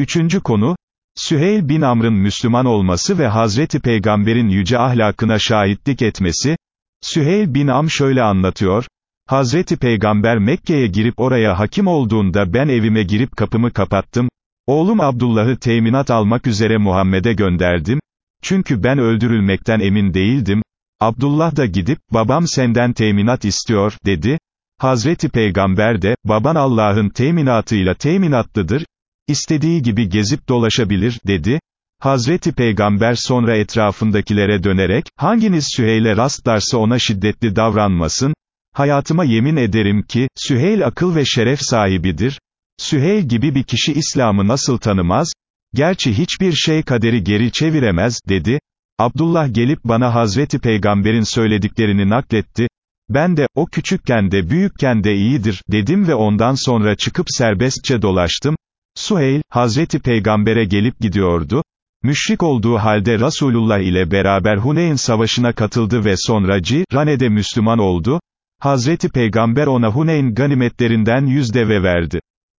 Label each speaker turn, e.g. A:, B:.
A: Üçüncü konu, Süheyl bin Amr'ın Müslüman olması ve Hazreti Peygamber'in yüce ahlakına şahitlik etmesi, Süheyl bin Am şöyle anlatıyor, Hazreti Peygamber Mekke'ye girip oraya hakim olduğunda ben evime girip kapımı kapattım, oğlum Abdullah'ı teminat almak üzere Muhammed'e gönderdim, çünkü ben öldürülmekten emin değildim, Abdullah da gidip, babam senden teminat istiyor, dedi, Hazreti Peygamber de, baban Allah'ın teminatıyla teminatlıdır, istediği gibi gezip dolaşabilir, dedi, Hazreti Peygamber sonra etrafındakilere dönerek, hanginiz Süheyl'e rastlarsa ona şiddetli davranmasın, hayatıma yemin ederim ki, Süheyl akıl ve şeref sahibidir, Süheyl gibi bir kişi İslam'ı nasıl tanımaz, gerçi hiçbir şey kaderi geri çeviremez, dedi, Abdullah gelip bana Hazreti Peygamber'in söylediklerini nakletti, ben de, o küçükken de büyükken de iyidir, dedim ve ondan sonra çıkıp serbestçe dolaştım, Suheyl, Hazreti Peygamber'e gelip gidiyordu, müşrik olduğu halde Resulullah ile beraber Huneyn savaşına katıldı ve sonra Cirane'de Müslüman oldu, Hazreti Peygamber ona Huneyn ganimetlerinden yüz deve verdi.